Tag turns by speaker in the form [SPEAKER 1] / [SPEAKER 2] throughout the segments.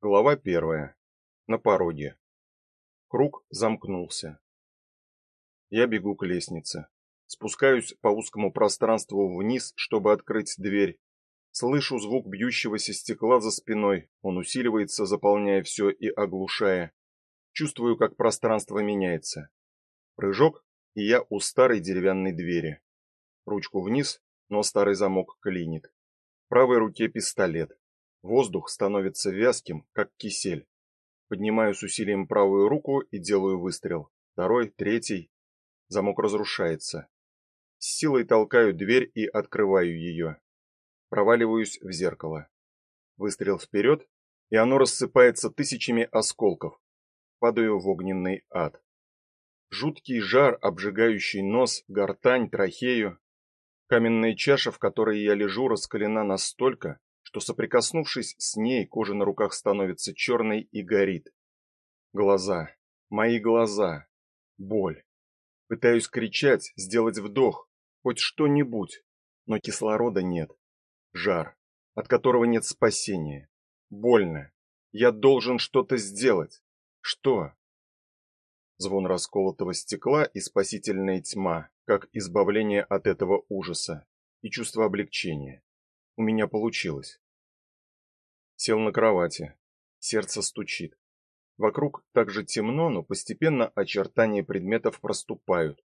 [SPEAKER 1] Глава первая. На пороге. Круг замкнулся. Я бегу к лестнице. Спускаюсь по узкому пространству вниз, чтобы открыть дверь. Слышу звук бьющегося стекла за спиной. Он усиливается, заполняя все и оглушая. Чувствую, как пространство меняется. Прыжок, и я у старой деревянной двери. Ручку вниз, но старый замок клинит. В правой руке пистолет. Воздух становится вязким, как кисель. Поднимаю с усилием правую руку и делаю выстрел. Второй, третий. Замок разрушается. С силой толкаю дверь и открываю ее. Проваливаюсь в зеркало. Выстрел вперед, и оно рассыпается тысячами осколков. Падаю в огненный ад. Жуткий жар, обжигающий нос, гортань, трахею. Каменная чаша, в которой я лежу, раскалена настолько, что соприкоснувшись с ней, кожа на руках становится черной и горит. Глаза, мои глаза, боль. Пытаюсь кричать, сделать вдох, хоть что-нибудь, но кислорода нет. Жар, от которого нет спасения. Больно. Я должен что-то сделать. Что? Звон расколотого стекла и спасительная тьма, как избавление от этого ужаса и чувство облегчения. У меня получилось. Сел на кровати. Сердце стучит. Вокруг так же темно, но постепенно очертания предметов проступают.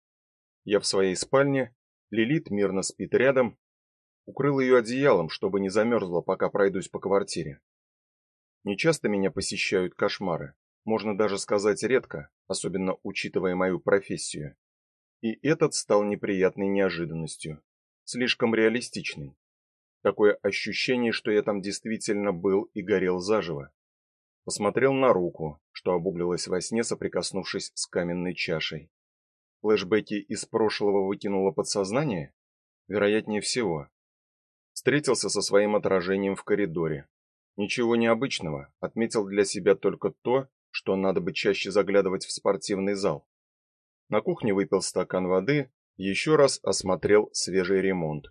[SPEAKER 1] Я в своей спальне, Лилит мирно спит рядом. Укрыл ее одеялом, чтобы не замерзла, пока пройдусь по квартире. Нечасто меня посещают кошмары. Можно даже сказать редко, особенно учитывая мою профессию. И этот стал неприятной неожиданностью, слишком реалистичный. Такое ощущение, что я там действительно был и горел заживо. Посмотрел на руку, что обуглилась во сне, соприкоснувшись с каменной чашей. Флэшбэки из прошлого выкинуло подсознание? Вероятнее всего. Встретился со своим отражением в коридоре. Ничего необычного, отметил для себя только то, что надо бы чаще заглядывать в спортивный зал. На кухне выпил стакан воды, еще раз осмотрел свежий ремонт.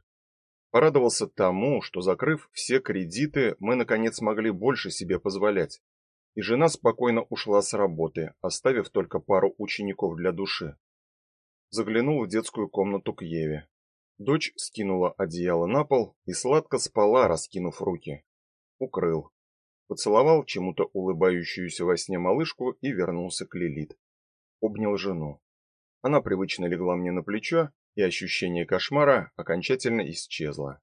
[SPEAKER 1] Порадовался тому, что закрыв все кредиты, мы наконец могли больше себе позволять. И жена спокойно ушла с работы, оставив только пару учеников для души. Заглянул в детскую комнату к Еве. Дочь скинула одеяло на пол и сладко спала, раскинув руки. Укрыл. Поцеловал чему-то улыбающуюся во сне малышку и вернулся к Лилит. Обнял жену. Она привычно легла мне на плечо, и ощущение кошмара окончательно исчезло.